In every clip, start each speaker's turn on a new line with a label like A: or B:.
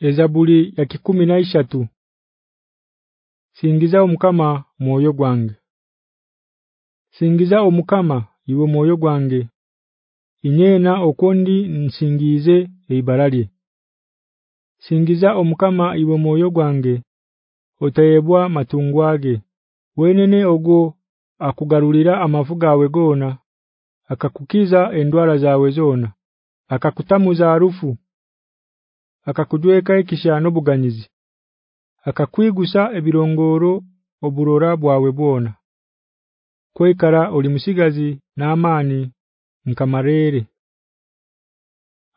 A: Ezabuli ya kikumi na ishatu Singiza omukama moyo gwange Singiza omukama iwe moyo gwange Inyena okondi nsingize eibaralie Singiza omukama iwe moyo gwange Otayebwa matungwage wenene ogwo akugarulira amavuga awe gona akakukiza endwara zawe zona akakutamuza harufu akakujweka ikishano buganyizi akakwigusa ebirongoro oburora bwawe bwona kwekara oli musigazi naamani nkamarere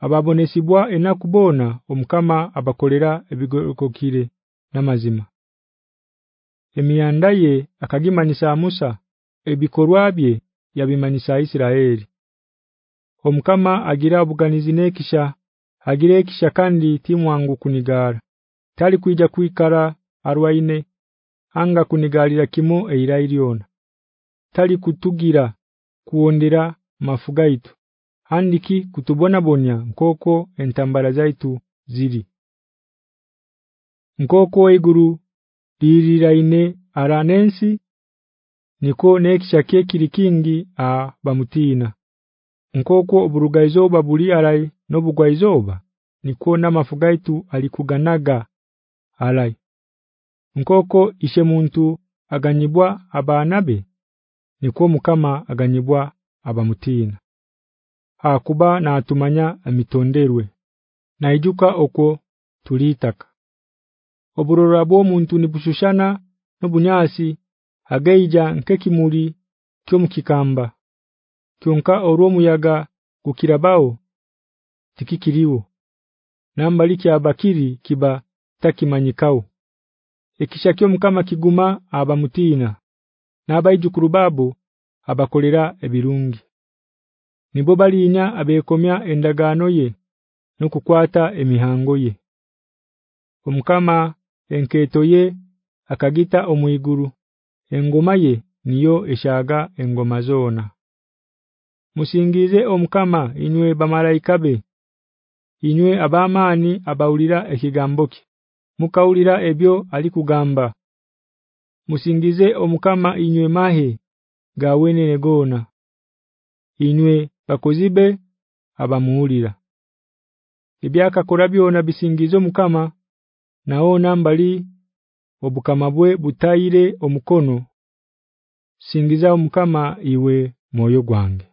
A: ababonesibwa enakubona omkama abakolera ebigokokire namazima emiandaye akagimanisa Musa ebikorwa bye yabimanisa Isiraeli omkama agira abuganizine kisha kisha kandi timu wangu kunigara tali kuija kuikara arwaine anga kunigalira kimo eira iliona tali kutugira kuondera mafuga itu handiki kutubona bonya nkoko entambara zaitu ziri nkoko iguru liriraine aranensi niko nekishake kirikingi a bamutina nkoko oburugaizoba buli alai nobugwayizoba nikona mafugaitu alikuganaga alai nkoko ishe muntu aganyibwa abanabe niko mukama aganyibwa abamutina hakuba natumanya amitonderwe naijuka okwo tulitaka oburura bo muntu nibushushana nobunyasi agaija nkekimuli kyomukikamba kyonka olwo muyaga gukirabao tikikiriwo nambaliki abakiri kiba takimanyikao ekishakyo mkama kiguma abamutina nabayijukurubabo abakolera ebirungi nibo balinya abekomya endagaano ye nokukwata emihango ye omkama enketo ye akagita omuyiguru engoma ye niyo eshaga engoma zona Musingize omukama inywe bamalaika be. Inywe abamaani abaulira ekigamboki. Mukaulira ebyo alikugamba. Musingize omukama inywe mahe gawene negona. Inywe bakozibe abamuulira. Ebyaka kurabyo na bisingizo mukama naona mbali obukama bwe butayire omukono. Singiza omukama iwe moyo gwange.